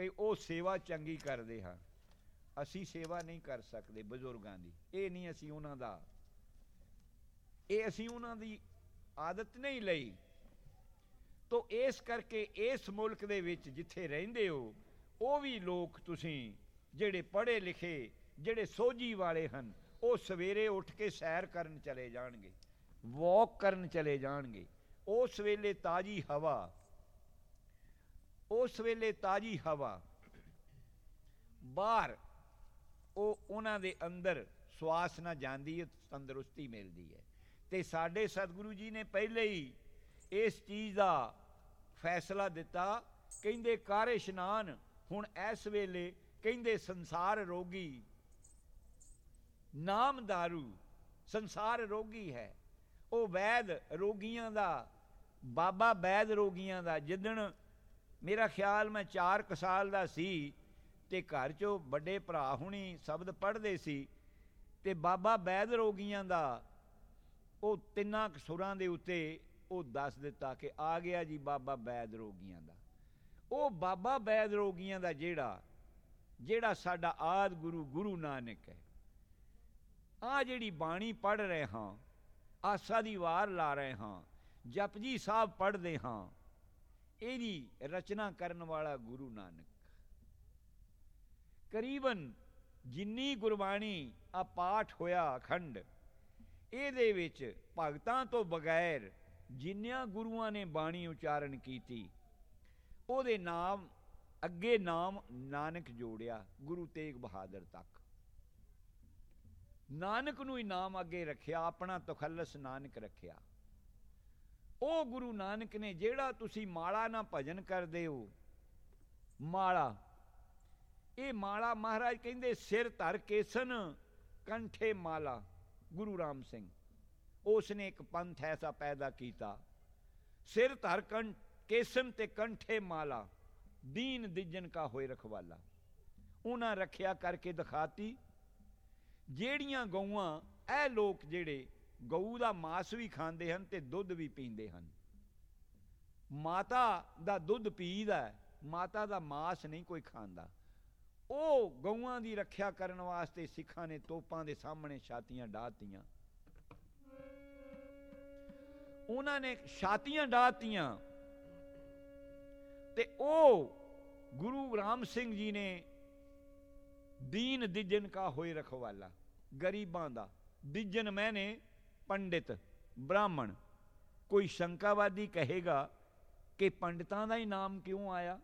ਭਈ ਉਹ ਸੇਵਾ ਚੰਗੀ ਕਰਦੇ ਹਨ ਅਸੀਂ ਸੇਵਾ ਨਹੀਂ ਕਰ ਸਕਦੇ ਬਜ਼ੁਰਗਾਂ ਦੀ। ਇਹ ਨਹੀਂ ਅਸੀਂ ਉਹਨਾਂ ਦਾ। ਇਹ ਅਸੀਂ ਉਹਨਾਂ ਦੀ ਆਦਤ ਨਹੀਂ ਲਈ। ਤੋ ਇਸ ਕਰਕੇ ਇਸ ਮੁਲਕ ਦੇ ਵਿੱਚ ਜਿੱਥੇ ਰਹਿੰਦੇ ਹੋ, ਉਹ ਵੀ ਲੋਕ ਤੁਸੀਂ ਜਿਹੜੇ ਪੜ੍ਹੇ ਲਿਖੇ, ਜਿਹੜੇ ਸੋਝੀ ਵਾਲੇ ਹਨ, ਉਹ ਸਵੇਰੇ ਉੱਠ ਕੇ ਸੈਰ ਕਰਨ ਚਲੇ ਜਾਣਗੇ, ਵਾਕ ਕਰਨ ਚਲੇ ਜਾਣਗੇ। ਉਸ ਵੇਲੇ ਤਾਜੀ ਹਵਾ ਉਸ ਵੇਲੇ ਤਾਜੀ ਹਵਾ। ਬਾਹਰ ਉਹ ਉਹਨਾਂ ਦੇ ਅੰਦਰ ਸਵਾਸ ਨਾ ਜਾਂਦੀ ਹੈ, ਤੰਦਰੁਸਤੀ ਮਿਲਦੀ ਹੈ। ਤੇ ਸਾਡੇ ਸਤਿਗੁਰੂ ਜੀ ਨੇ ਪਹਿਲੇ ਹੀ ਇਸ ਚੀਜ਼ ਦਾ ਫੈਸਲਾ ਦਿੱਤਾ, ਕਹਿੰਦੇ ਕਰ ਇਸ਼ਨਾਨ, ਹੁਣ ਇਸ ਵੇਲੇ ਕਹਿੰਦੇ ਸੰਸਾਰ ਰੋਗੀ। ਨਾਮ दारू ਸੰਸਾਰ ਰੋਗੀ ਹੈ। ਉਹ ਵੈਦ ਰੋਗੀਆਂ ਦਾ, ਬਾਬਾ ਵੈਦ ਰੋਗੀਆਂ ਦਾ, ਜਿੱਦਣ ਮੇਰਾ ਖਿਆਲ ਮੈਂ 4 ਸਾਲ ਦਾ ਸੀ ਤੇ ਘਰ 'ਚੋਂ ਵੱਡੇ ਭਰਾ ਹੁਣੀ ਸ਼ਬਦ ਪੜ੍ਹਦੇ ਸੀ ਤੇ ਬਾਬਾ ਬੈਦ ਰੋਗੀਆਂ ਦਾ ਉਹ ਤਿੰਨਾਂ ਕੁ ਸੁਰਾਂ ਦੇ ਉੱਤੇ ਉਹ ਦੱਸ ਦਿੱਤਾ ਕਿ ਆ ਗਿਆ ਜੀ ਬਾਬਾ ਬੈਦ ਰੋਗੀਆਂ ਦਾ। ਉਹ ਬਾਬਾ ਬੈਦ ਰੋਗੀਆਂ ਦਾ ਜਿਹੜਾ ਜਿਹੜਾ ਸਾਡਾ ਆਦ ਗੁਰੂ ਗੁਰੂ ਨਾਨਕ ਹੈ। ਆ ਜਿਹੜੀ ਬਾਣੀ ਪੜ੍ਹ ਰਹੇ ਹਾਂ, ਆਸਾ ਦੀ ਵਾਰ ਲਾ ਰਹੇ ਹਾਂ, ਜਪਜੀ ਸਾਹਿਬ ਪੜ੍ਹਦੇ ਹਾਂ ਇਹਦੀ ਰਚਨਾ ਕਰਨ ਵਾਲਾ ਗੁਰੂ ਨਾਨਕ। ਕਰੀਬਨ ਜਿੰਨੀ ਗੁਰਬਾਣੀ ਆ ਪਾਠ ਹੋਇਆ ਅਖੰਡ, ਇਹਦੇ ਵਿੱਚ ਭਗਤਾਂ ਤੋਂ ਬਗੈਰ ਜਿੰਨਿਆਂ ਗੁਰੂਆਂ ਨੇ ਬਾਣੀ ਉਚਾਰਨ ਕੀਤੀ, ਉਹਦੇ ਨਾਮ, ਅੱਗੇ ਨਾਮ ਨਾਨਕ ਜੋੜਿਆ ਗੁਰੂ ਤੇਗ ਬਹਾਦਰ ਤੱਕ। ਨਾਨਕ ਨੂੰ ਹੀ ਨਾਮ ਅੱਗੇ ਰੱਖਿਆ, ਆਪਣਾ ਤਖੱਲਸ ਨਾਨਕ ਰੱਖਿਆ। ਉਹ ਗੁਰੂ ਨਾਨਕ ਨੇ ਜਿਹੜਾ ਤੁਸੀਂ ਮਾਲਾ ਨਾਲ ਭਜਨ ਕਰਦੇ ਹੋ, ਮਾਲਾ, ਇਹ ਮਾਲਾ ਮਹਾਰਾਜ ਕਹਿੰਦੇ ਸਿਰ ਧਰ ਕੇਸਨ ਕੰਠੇ ਮਾਲਾ, ਗੁਰੂ ਰਾਮ ਸਿੰਘ। ਉਸ ਨੇ ਇੱਕ ਪੰਥ ਐਸਾ ਪੈਦਾ ਕੀਤਾ। ਸਿਰ ਧਰ ਕੰਠ ਕੇਸਨ ਤੇ ਕੰਠੇ ਮਾਲਾ, ਦੀਨ ਦਿਜਨ ਕਾ ਹੋਏ ਰਖਵਾਲਾ। ਉਹਨਾਂ ਰੱਖਿਆ ਕਰਕੇ ਦਿਖਾਤੀ, ਜਿਹੜੀਆਂ ਗਊਆਂ, ਇਹ ਲੋਕ ਜਿਹੜੇ ਗਊ ਦਾ ਮਾਸ ਵੀ ਖਾਂਦੇ ਹਨ ਤੇ ਦੁੱਧ ਵੀ ਪੀਂਦੇ ਹਨ। ਮਾਤਾ ਦਾ ਦੁੱਧ ਪੀਦਾ ਮਾਤਾ ਦਾ ਮਾਸ ਨਹੀਂ ਕੋਈ ਖਾਂਦਾ। ਉਹ ਗਊਆਂ ਦੀ ਰੱਖਿਆ ਕਰਨ ਵਾਸਤੇ ਸਿੱਖਾਂ ਨੇ ਤੋਪਾਂ ਦੇ ਸਾਹਮਣੇ ਛਾਤੀਆਂ ਡਾਹਤੀਆਂ। ਉਹਨਾਂ ਨੇ ਛਾਤੀਆਂ ਡਾਹਤੀਆਂ ਤੇ ਉਹ ਗੁਰੂ ਰਾਮ ਸਿੰਘ ਜੀ ਨੇ ਦੀਨ ਦਿਜਨ ਕਾ ਹੋਏ ਰਖਵਾਲਾ, ਗਰੀਬਾਂ ਦਾ। ਦਿਜਨ ਮੈਨੇ ਪੰਡਿਤ, ਬ੍ਰਾਹਮਣ, ਕੋਈ ਸ਼ੰਕਾਵਾਦੀ ਕਹੇਗਾ ਕਿ ਪੰਡਤਾਂ ਦਾ ਹੀ ਨਾਮ ਕਿਉਂ ਆਇਆ?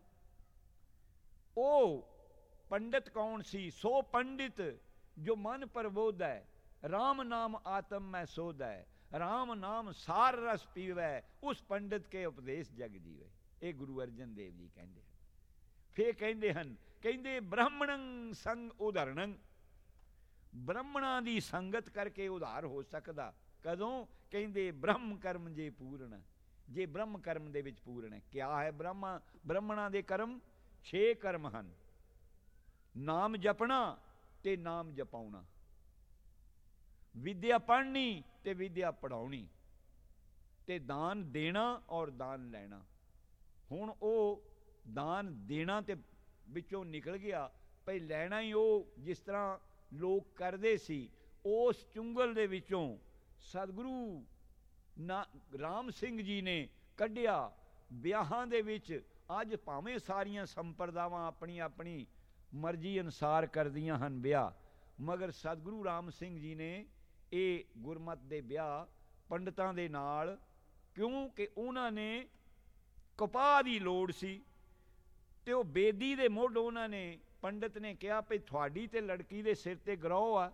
ਉਹ ਪੰਡਿਤ ਕੌਣ ਸੀ? ਸੋ ਪੰਡਿਤ ਜੋ ਮਨ ਪਰਬੋਧ ਹੈ RAM ਨਾਮ ਆਤਮ ਮੈਂ ਸੋਧ ਹੈ RAM ਨਾਮ ਸਾਰ ਰਸ ਪੀਵੈ, ਉਸ ਪੰਡਿਤ ਕੇ ਉਪਦੇਸ਼ ਜਗ ਜੀਵੇ। ਇਹ ਗੁਰੂ ਅਰਜਨ ਦੇਵ ਜੀ ਕਹਿੰਦੇ ਹਨ। ਫੇ ਕਹਿੰਦੇ ਹਨ, ਕਹਿੰਦੇ ਬ੍ਰਾਹਮਣੰ ਸੰਗ ਉਧਰਣੰ ਬ੍ਰਾਹਮਣਾਂ ਦੀ ਸੰਗਤ ਕਰਕੇ ਉਧਾਰ ਹੋ ਸਕਦਾ। ਕਦੋਂ ਕਹਿੰਦੇ ਬ੍ਰਹਮ ਕਰਮ ਜੇ ਪੂਰਨ, ਜੇ ਬ੍ਰਹਮ ਕਰਮ ਦੇ ਵਿੱਚ ਪੂਰਨ ਹੈ। ਕਿਆ ਹੈ ਬ੍ਰਹਮ? ਬ੍ਰਾਹਮਣਾਂ ਦੇ ਕਰਮ 6 ਕਰਮ ਹਨ। ਨਾਮ ਜਪਣਾ ਤੇ ਨਾਮ ਜਪਾਉਣਾ। ਵਿਦਿਆ ਪੜ੍ਹਨੀ ਤੇ ਵਿਦਿਆ ਪੜਾਉਣੀ ਤੇ ਦਾਨ ਦੇਣਾ ਔਰ ਦਾਨ ਲੈਣਾ। ਹੁਣ ਉਹ ਦਾਨ ਦੇਣਾ ਤੇ ਵਿੱਚੋਂ ਨਿਕਲ ਗਿਆ, ਭਈ ਲੈਣਾ ਹੀ ਉਹ, ਜਿਸ ਤਰ੍ਹਾਂ ਲੋਕ ਕਰਦੇ ਸੀ, ਉਸ ਚੁੰਗਲ ਦੇ ਵਿੱਚੋਂ ਸਤਿਗੁਰੂ ਨਾ ਰਾਮ ਸਿੰਘ ਜੀ ਨੇ ਕੱਢਿਆ ਵਿਆਹਾਂ ਦੇ ਵਿੱਚ। ਅੱਜ ਭਾਵੇਂ ਸਾਰੀਆਂ ਸੰਪਰਦਾਵਾਂ ਆਪਣੀ ਆਪਣੀ ਮਰਜ਼ੀ ਅਨਸਾਰ ਕਰਦੀਆਂ ਹਨ ਵਿਆਹ, ਮਗਰ ਸਤਿਗੁਰੂ ਰਾਮ ਸਿੰਘ ਜੀ ਨੇ ਇਹ ਗੁਰਮਤ ਦੇ ਵਿਆਹ ਪੰਡਤਾਂ ਦੇ ਨਾਲ, ਕਿਉਂਕਿ ਉਹਨਾਂ ਨੇ ਕਪਾਹ ਦੀ ਲੋੜ ਸੀ ਤੇ ਉਹ ਬੇਦੀ ਦੇ ਮੁੱਢ ਉਹਨਾਂ ਨੇ ਪੰਡਤ ਨੇ ਕਿਹਾ, ਭਈ ਤੁਹਾਡੀ ਤੇ ਲੜਕੀ ਦੇ ਸਿਰ ਤੇ ਗਰੋਹ ਆ।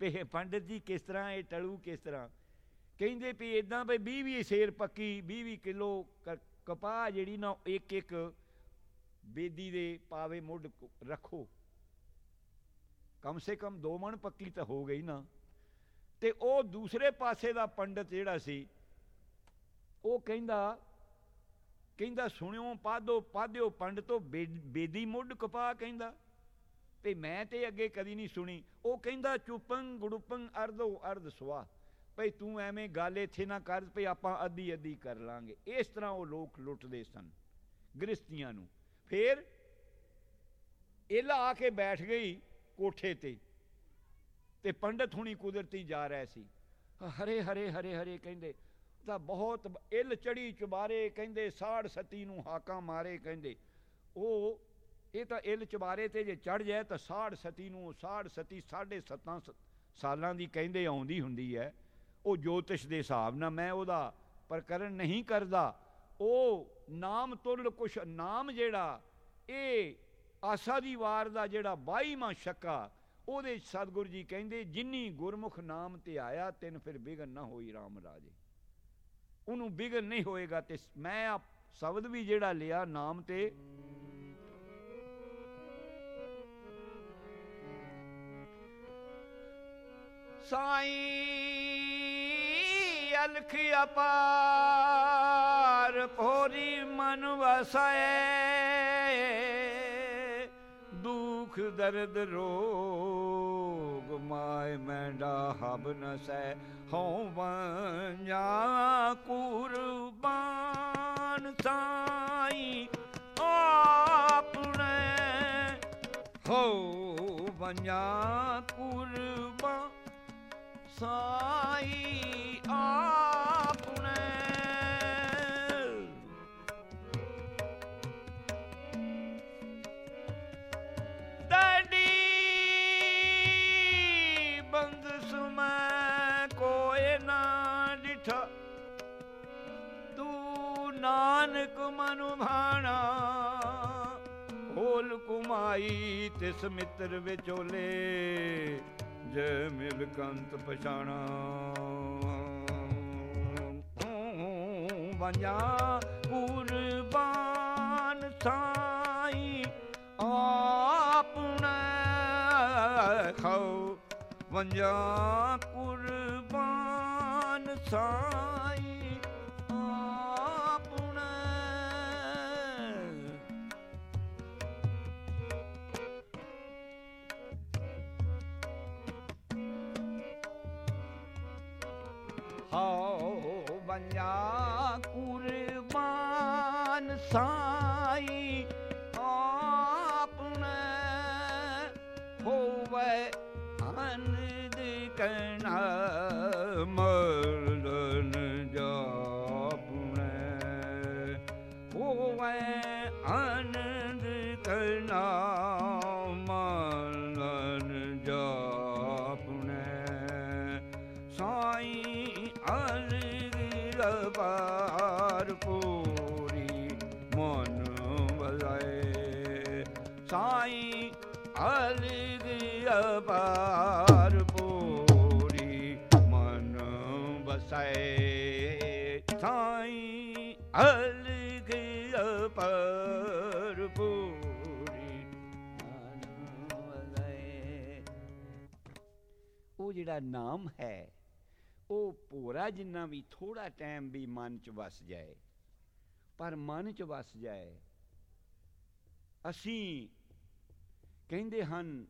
ਭਈ ਪੰਡਤ ਜੀ ਕਿਸ ਤਰ੍ਹਾਂ, ਇਹ ਟਲੂ ਕਿਸ ਤਰ੍ਹਾਂ? ਕਹਿੰਦੇ ਵੀ ਇਦਾਂ ਭਈ 20 20 ਸੇਰ ਪੱਕੀ 20 20 ਕਿਲੋ ਕਪਾਹ ਜਿਹੜੀ ਨਾ, ਇੱਕ ਇੱਕ ਬੇਦੀ ਦੇ ਪਾਵੇ ਮੁੱਢ ਰੱਖੋ। ਕਮ ਸੇ ਕਮ ਦੋ ਮਣ ਪੱਕੀ ਤਾਂ ਹੋ ਗਈ ਨਾ। ਤੇ ਉਹ ਦੂਸਰੇ ਪਾਸੇ ਦਾ ਪੰਡਤ ਜਿਹੜਾ ਸੀ, ਉਹ ਕਹਿੰਦਾ ਕਹਿੰਦਾ ਸੁਣਿਓ, ਪਾਦੋ, ਪਾਦਿਓ ਪੰਡਤੋ ਬੇਦੀ ਮੁੱਢ ਕਪਾਹ ਕਹਿੰਦਾ। ਤੇ ਮੈਂ ਤੇ ਅੱਗੇ ਕਦੀ ਨਹੀਂ ਸੁਣੀ। ਉਹ ਕਹਿੰਦਾ ਚੁਪੰ ਗੁੜਪੰ ਅਰਧੋ ਅਰਧ ਸਵਾ ਭਈ ਤੂੰ ਐਵੇਂ ਗੱਲ ਇੱਥੇ ਨਾ ਕਰ, ਭਈ ਆਪਾਂ ਅੱਧੀ ਅੱਧੀ ਕਰ ਲਾਂਗੇ। ਇਸ ਤਰ੍ਹਾਂ ਉਹ ਲੋਕ ਲੁੱਟਦੇ ਸਨ ਗ੍ਰਸਤੀਆਂ ਨੂੰ। ਫੇਰ ਇਲਾ ਆ ਕੇ ਬੈਠ ਗਈ ਕੋਠੇ ਤੇ ਤੇ ਪੰਡਤ ਹੁਣੀ ਕੁਦਰਤੀ ਜਾ ਰਿਹਾ ਸੀ। ਹਰੇ ਹਰੇ ਹਰੇ ਹਰੇ ਕਹਿੰਦੇ, ਤਾਂ ਬਹੁਤ ਇਲ ਚੜੀ ਚੁਬਾਰੇ ਕਹਿੰਦੇ, ਸਾੜ ਸਤੀ ਨੂੰ ਹਾਕਾਂ ਮਾਰੇ ਕਹਿੰਦੇ। ਉਹ ਇਹ ਤਾਂ ਇਲ ਚੁਬਾਰੇ ਤੇ ਜੇ ਚੜ ਜਾਏ ਤਾਂ ਸਾੜ ਸਤੀ ਨੂੰ, ਸਾੜ ਸਤੀ ਸਾਢੇ ਸੱਤਾਂ ਸ- ਸਾਲਾਂ ਦੀ ਕਹਿੰਦੇ ਆਉਂਦੀ ਹੁੰਦੀ ਹੈ। ਉਹ ਜੋਤਿਸ਼ ਦੇ ਹਿਸਾਬ ਨਾਲ ਮੈਂ ਉਹਦਾ ਪ੍ਰਕਰਨ ਨਹੀਂ ਕਰਦਾ। ਉਹ ਨਾਮ ਤੁਲ ਕੁਛ, ਨਾਮ ਜਿਹੜਾ, ਇਹ ਆਸਾ ਦੀ ਵਾਰ ਦਾ ਜਿਹੜਾ 22ਵਾਂ ਸ਼ੱਕਾ ਉਹਦੇ ਸਤਿਗੁਰੂ ਜੀ ਕਹਿੰਦੇ, ਜਿਨੀ ਗੁਰਮੁਖ ਨਾਮ ਤੇ ਆਇਆ, ਤਿੰਨ ਫਿਰ ਬਿਗਨ ਨਾ ਹੋਈ RAM ਰਾਜੇ। ਉਹਨੂੰ ਬਿਗਨ ਨਹੀਂ ਹੋਏਗਾ ਤੇ ਮੈਂ ਆ ਸ਼ਬਦ ਵੀ ਜਿਹੜਾ ਲਿਆ ਨਾਮ ਤੇ ਸਾਈ ਅਲਖ ਅਪਾਰ ਭੋਰੀ ਮਨ ਵਸੈ ਦੁਖ, ਦਰਦ, ਰੋਗ ਮਾਇ ਮੈਂਡਾ ਹਬ ਨ ਸੈ ਹਉ ਵੰਜਾ ਕੁਰਬਾਨ ਸਾਈ ਆਪਣੇ। ਹੋ ਵੰਜਾ ਕੁਰਬਾਨ ਸਾਈ ਆਪਣੇ ਡਾਡੀ ਬੰਦ ਸੁਮੈ ਕੋਏ ਨਾ ਡਿਠਾ। ਤੂੰ ਨਾਨਕ ਮਨੁ ਭਾਣਾ। ਹੋਲ ਕੁਮਾਈ ਤਿਸ ਮਿੱਤਰ ਵਿਚੋਲੇ। ਜੈ ਮਿਲਕੰਤ ਪਛਾਣਾ। ਵੰਜਾ ਕੁਰਬਾਨ ਸਾਈ ਆਪਣਾ ਖਾਓ। ਵੰਜਾ ਕੁਰਬਾਨ ਸਾਈ ਹਾਉ ਬੰਜਾ ਕੁਰਬਾਨ ਸਾਈ ਆਪਣਾ ਹੋਵੇ ਅਨੰਦ ਕਣਾ ਮਰਨ ਜਾਪਣੇ ਹੋਵੇ ਅਨੰਦ ਕਣਾ ਸਾਈ ਅਲਗਿਰਬਾਰ ਪੂਰੀ ਮਨ ਵਸਾਏ ਸਾਈ ਅਲਗਿਰਬਾਰ ਪੂਰੀ ਮਨ ਵਜ਼ਾਏ ਉਹ ਜਿਹੜਾ ਨਾਮ ਹੈ, ਉਹ ਭੋਰਾ ਜਿੰਨਾ ਵੀ ਥੋੜਾ ਟਾਈਮ ਵੀ ਮਨ ਚ ਵਸ ਜਾਏ, ਪਰ ਮਨ ਚ ਵਸ ਜਾਏ, ਅਸੀਂ ਕਹਿੰਦੇ ਹਨ